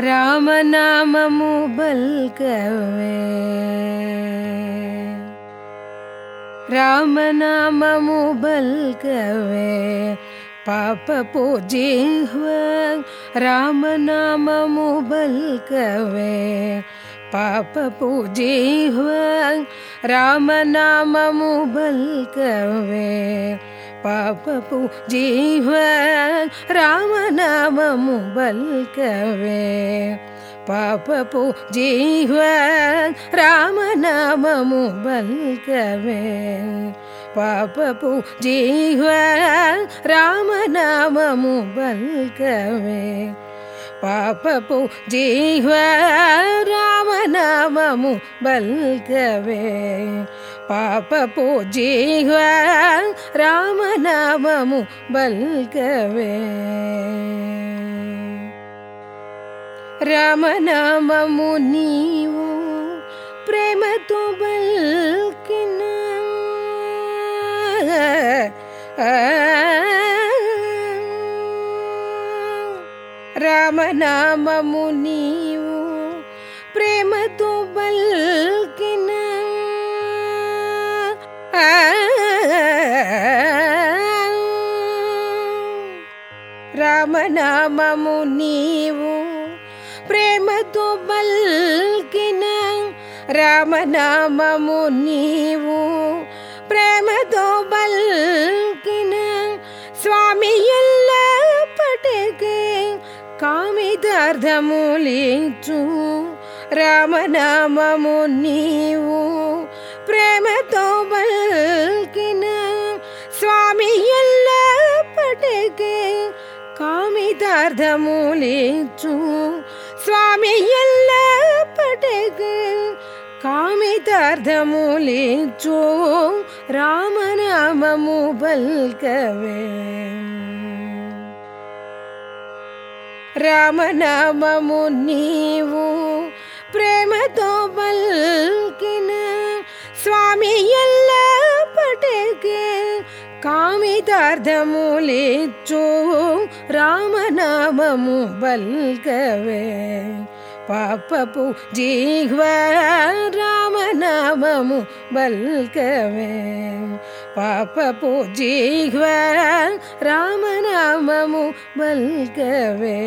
रामनाममु बल्कवे रामनाममु बल्कवे पाप पूजिह्व रामनाममु बल्कवे पाप पूजिह्व रामनाममु बल्कवे पापपु जीव रामनाममु बल्कवे पापपु जीव रामनाममु बल्कवे पापपु जीव रामनाममु बल्कवे पापपु जीव रामनाममु बल्कवे పాప పూజీహ్వ రామనామము బల్గవే రామనామము నీవు ప్రేమతో బల్కిన రామనామము నీవు నామము నీవు ప్రేమతో పల్కిన రామనామము నీవు ప్రేమతో పల్కిన స్వామి ఎల్లప్పటికీ కామితార్థములించు రామనామము నీవు ప్రేమతో పల్కిన స్వామి ఎల్లప్పటికీ ಅರ್ಧಮೂಲಿಚ್ಚು ಸ್ವಾಮಿಯಲ್ಲ ಪಟಗ ಕಾಮಿತಾರ್ಧಮೂಲಿಚ್ಚು ರಾಮನಾಮಮು ಬಲ್ಕವೇ ರಾಮನಾಮಮು ನೀವು ಪ್ರೇಮತೋ ಬಲ್ಕಿನ കാമിതാർത്ഥമുലേച്ചോ രാമനാമമു ബൽകവേ പാപ്പു ജീഹ്വ രാമനാമമു ബൽകവേ പാപ്പു ജീഹ്വ രാമനാമമു ബൽകവേ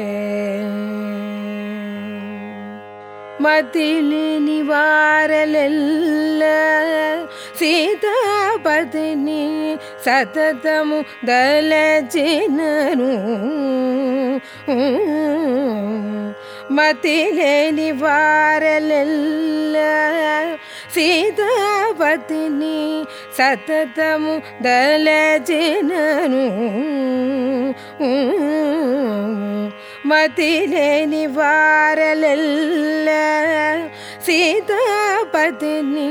മതിലെ നിവാരലല്ല സീതാപതിനി సతతము దలచినను మతిలేని వారలెల్ల సీతాపతిని సతతము దలచినను മതിലേനി വാരലല്ല സീതാപതിനീ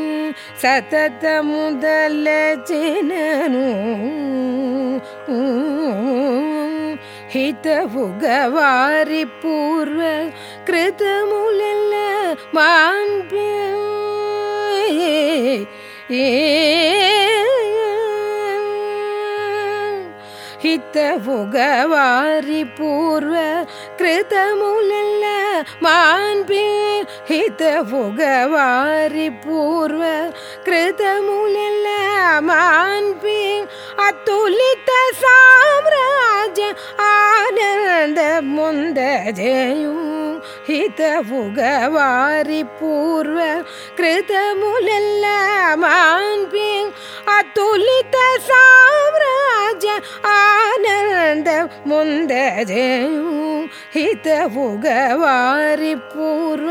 ಹಿತವುಗವಾರಿ ಪೂರ್ವ ಕೃತಮುಲೆಲ್ಲ ಮಾನ್ಪಿ ಹಿತವುಗವಾರಿ ಪೂರ್ವ ಕೃತಮುಲೆಲ್ಲ ಮಾನ್ಪಿ ಅತುಲಿತ ಸಾಮ್ರಾಜ್ಯ ಆನಂದ ಮುಂದ ಜಯು കൃതമുലെല്ലാമാൻപിൻ അത്തുലിത സാമ്രാജ ആനന്ദ മുന്തജയും ഹിതവുകവാരി പൂർവ കൃതമുലെല്ലാമാൻപിൻ അത്തുലിത സാമ്രാജ ആനന്ദ മുന്തജയും ഹിതവുകവാരി പൂർവ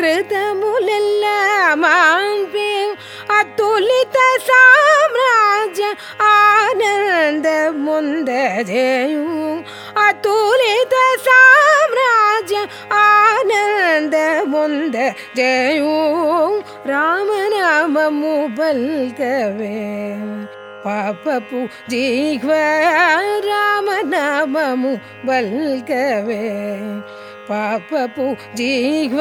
കൃതമുലെല്ലാമാൻപിൻ अतुलित साम्राज्य आनन्द मुन्द जय अतुलितः सम्राज आनन्द मुन्द जय राम राम बलव जिखवयाम राम बले పాపపు జీవ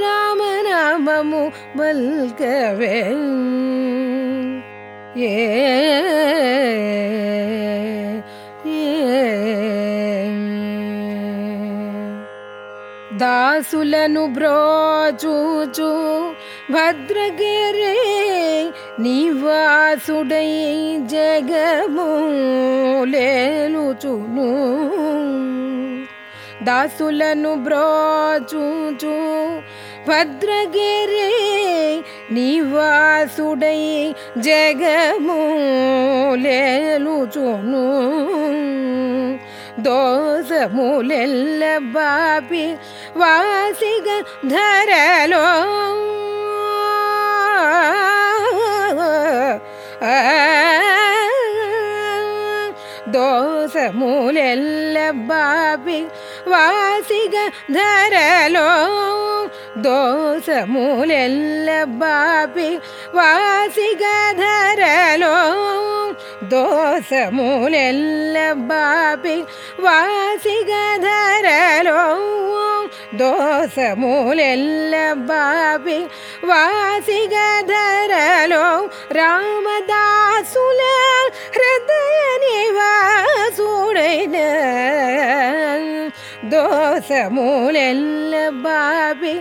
రామనామము బల్కవే ఏ దాసులను బ్రోచూచు భద్రగిరి నివాసుడై జగములేలుచును దాసులను బ్రోచూచు భద్రగిరి నివాసుడై జగములేలుచును దోషములెల్ల బాపి వాసిగ ధరలో దోషములెల్ల दोस मून बापि वासिग धरलो दोस मून बापि वासिग दोस मोलेल् बाबे वासगर रामदासुल हृदयने वाणै दोस मूले बाबे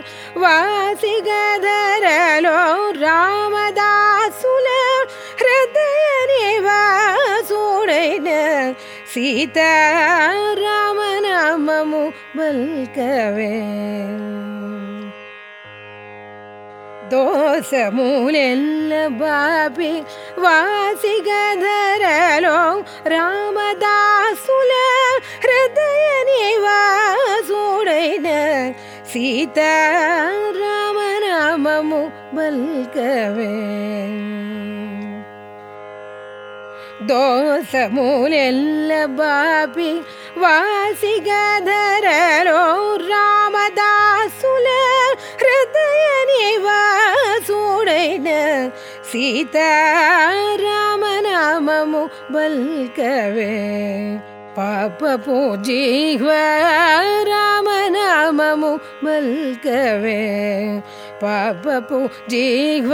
ధరలో రామదాసుల హృదయ నివాసుడైన సీతారామనామము బల్కవే దోషములెల్ల బాబి వాసిగ ధరలో రామదాసుల హృదయ నివాసుడైన సీతారామనామము బల్కవే ದೋಷಮೂಲೆಲ್ಲ ಬಾಪಿ ವಾಸಿಗಧರಲೋ ರಾಮದಾಸುಲ ಹೃದಯ ನಿವಾಸುಡೈನ ಸೀತಾರಾಮನಾಮು ಬಲ್ಕವೇ ಪಾಪ ಪೂಜಿಹ್ವ ರಾಮನಾಮು ಬಲ್ಕವೇ ಪಾಪ ಪೂಜಿಹ್ವ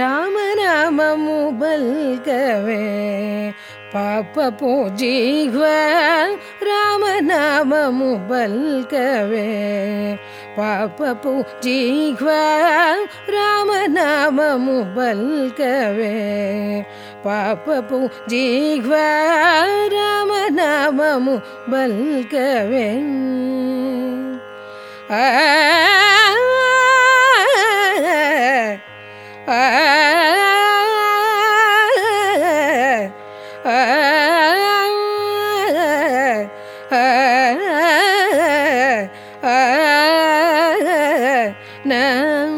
రామనామము బల్కవే పాపపు జీవ రామనామము బల్కవే పాపపు జీవ రామనామము బల్కవే పాపపు జీవ రామనామము బల్కవే ఆ now